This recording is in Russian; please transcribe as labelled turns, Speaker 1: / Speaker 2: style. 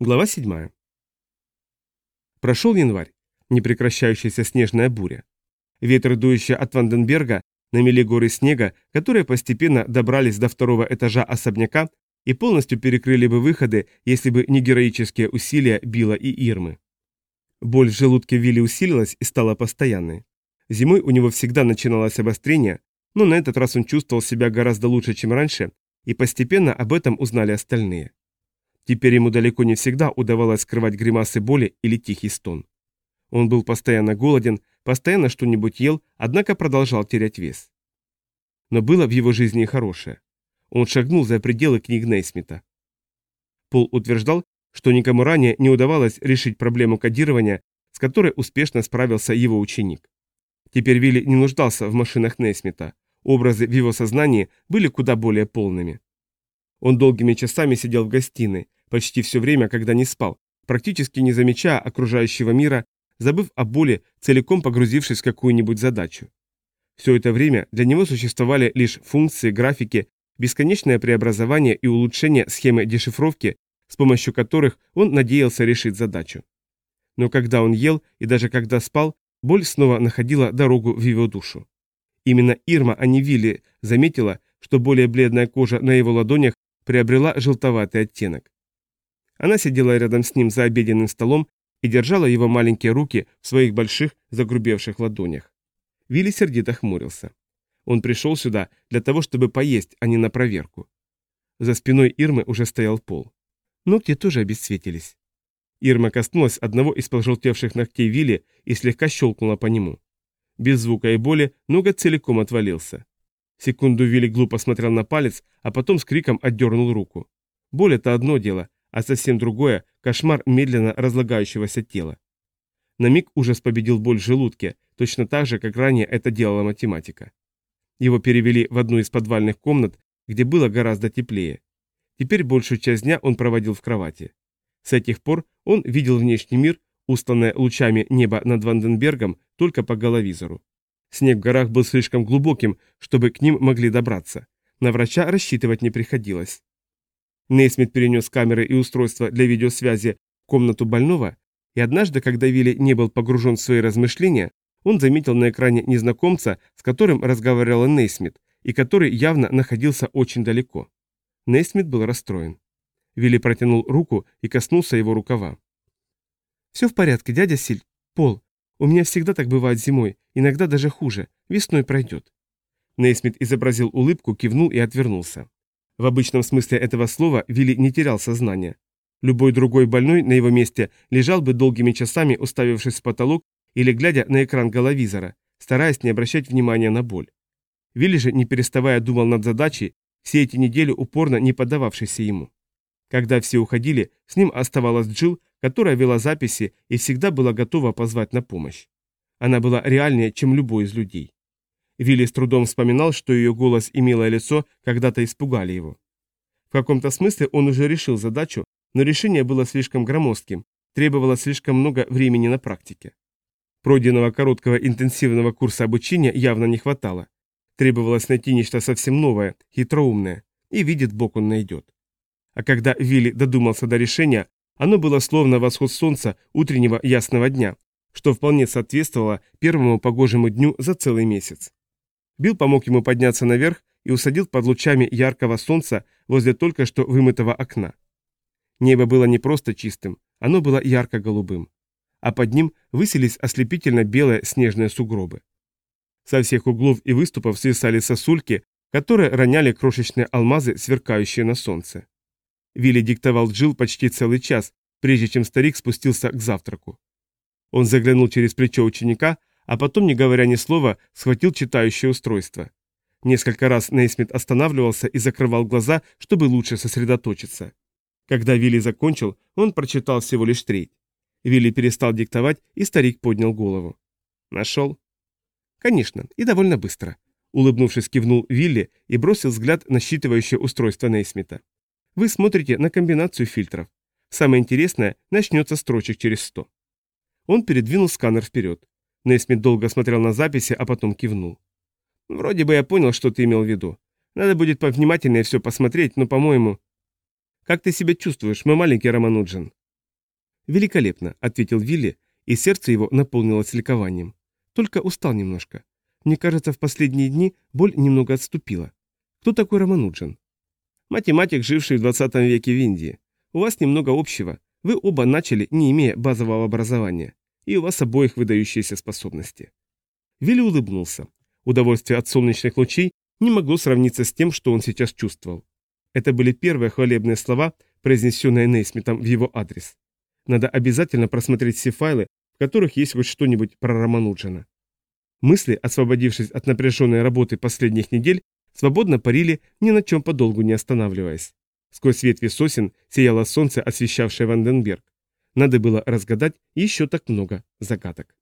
Speaker 1: Глава 7. Прошел январь, непрекращающаяся снежная буря. Ветры, дующие от Ванденберга, намели горы снега, которые постепенно добрались до второго этажа особняка и полностью перекрыли бы выходы, если бы не героические усилия Билла и Ирмы. Боль в желудке Вилли усилилась и стала постоянной. Зимой у него всегда начиналось обострение, но на этот раз он чувствовал себя гораздо лучше, чем раньше, и постепенно об этом узнали остальные. Теперь ему далеко не всегда удавалось скрывать гримасы боли или тихий стон. Он был постоянно голоден, постоянно что-нибудь ел, однако продолжал терять вес. Но было в его жизни и хорошее. Он шагнул за пределы книг Нейсмита. Пол утверждал, что никому ранее не удавалось решить проблему кодирования, с которой успешно справился его ученик. Теперь Вилли не нуждался в машинах Нейсмита, образы в его сознании были куда более полными. Он долгими часами сидел в гостиной, почти все время, когда не спал, практически не замечая окружающего мира, забыв о боли, целиком погрузившись в какую-нибудь задачу. Все это время для него существовали лишь функции, графики, бесконечное преобразование и улучшение схемы дешифровки, с помощью которых он надеялся решить задачу. Но когда он ел и даже когда спал, боль снова находила дорогу в его душу. Именно Ирма, а не Вилли, заметила, что более бледная кожа на его ладонях приобрела желтоватый оттенок. Она сидела рядом с ним за обеденным столом и держала его маленькие руки в своих больших загрубевших ладонях. Вилли сердито хмурился. Он пришел сюда для того, чтобы поесть, а не на проверку. За спиной Ирмы уже стоял пол. Ногти тоже обесцветились. Ирма коснулась одного из пожелтевших ногтей Вилли и слегка щелкнула по нему. Без звука и боли ноготь целиком отвалился. Секунду Вилли глупо смотрел на палец, а потом с криком отдернул руку. Боль – это одно дело, а совсем другое – кошмар медленно разлагающегося тела. На миг ужас победил боль в желудке, точно так же, как ранее это делала математика. Его перевели в одну из подвальных комнат, где было гораздо теплее. Теперь большую часть дня он проводил в кровати. С этих пор он видел внешний мир, устланное лучами неба над Ванденбергом, только по головизору. Снег в горах был слишком глубоким, чтобы к ним могли добраться. На врача рассчитывать не приходилось. Нейсмит перенес камеры и устройства для видеосвязи в комнату больного, и однажды, когда Вилли не был погружен в свои размышления, он заметил на экране незнакомца, с которым разговаривала Нейсмит, и который явно находился очень далеко. Нейсмит был расстроен. Вилли протянул руку и коснулся его рукава. «Все в порядке, дядя Силь. Пол. У меня всегда так бывает зимой, иногда даже хуже. Весной пройдет». Нейсмит изобразил улыбку, кивнул и отвернулся. В обычном смысле этого слова Вилли не терял сознание. Любой другой больной на его месте лежал бы долгими часами, уставившись в потолок или глядя на экран головизора, стараясь не обращать внимания на боль. Вилли же, не переставая, думал над задачей, все эти недели упорно не поддававшейся ему. Когда все уходили, с ним оставалась Джилл, которая вела записи и всегда была готова позвать на помощь. Она была реальнее, чем любой из людей. Вилли с трудом вспоминал, что ее голос и милое лицо когда-то испугали его. В каком-то смысле он уже решил задачу, но решение было слишком громоздким, требовало слишком много времени на практике. Пройденного короткого интенсивного курса обучения явно не хватало. Требовалось найти нечто совсем новое, хитроумное, и видит Бог он найдет. А когда Вилли додумался до решения, оно было словно восход солнца утреннего ясного дня, что вполне соответствовало первому погожему дню за целый месяц. Билл помог ему подняться наверх и усадил под лучами яркого солнца возле только что вымытого окна. Небо было не просто чистым, оно было ярко-голубым. А под ним высились ослепительно белые снежные сугробы. Со всех углов и выступов свисали сосульки, которые роняли крошечные алмазы, сверкающие на солнце. Вилли диктовал Джилл почти целый час, прежде чем старик спустился к завтраку. Он заглянул через плечо ученика, а потом, не говоря ни слова, схватил читающее устройство. Несколько раз Нейсмит останавливался и закрывал глаза, чтобы лучше сосредоточиться. Когда Вилли закончил, он прочитал всего лишь треть. Вилли перестал диктовать, и старик поднял голову. «Нашел?» «Конечно, и довольно быстро», — улыбнувшись, кивнул Вилли и бросил взгляд на считывающее устройство Нейсмита. «Вы смотрите на комбинацию фильтров. Самое интересное начнется строчек через сто». Он передвинул сканер вперед. Нейсмит долго смотрел на записи, а потом кивнул. «Вроде бы я понял, что ты имел в виду. Надо будет повнимательнее все посмотреть, но, по-моему...» «Как ты себя чувствуешь, мой маленький Романуджин?» «Великолепно», — ответил Вилли, и сердце его наполнилось ликованием. «Только устал немножко. Мне кажется, в последние дни боль немного отступила. Кто такой Рамануджан?» «Математик, живший в 20 веке в Индии. У вас немного общего. Вы оба начали, не имея базового образования. И у вас обоих выдающиеся способности». Вилли улыбнулся. Удовольствие от солнечных лучей не могло сравниться с тем, что он сейчас чувствовал. Это были первые хвалебные слова, произнесенные Нейсмитом в его адрес. Надо обязательно просмотреть все файлы, в которых есть хоть что-нибудь про Рамануджана. Мысли, освободившись от напряженной работы последних недель, свободно парили, ни на чем подолгу не останавливаясь. Сквозь ветви сосен сияло солнце, освещавшее Ванденберг. Надо было разгадать еще так много загадок.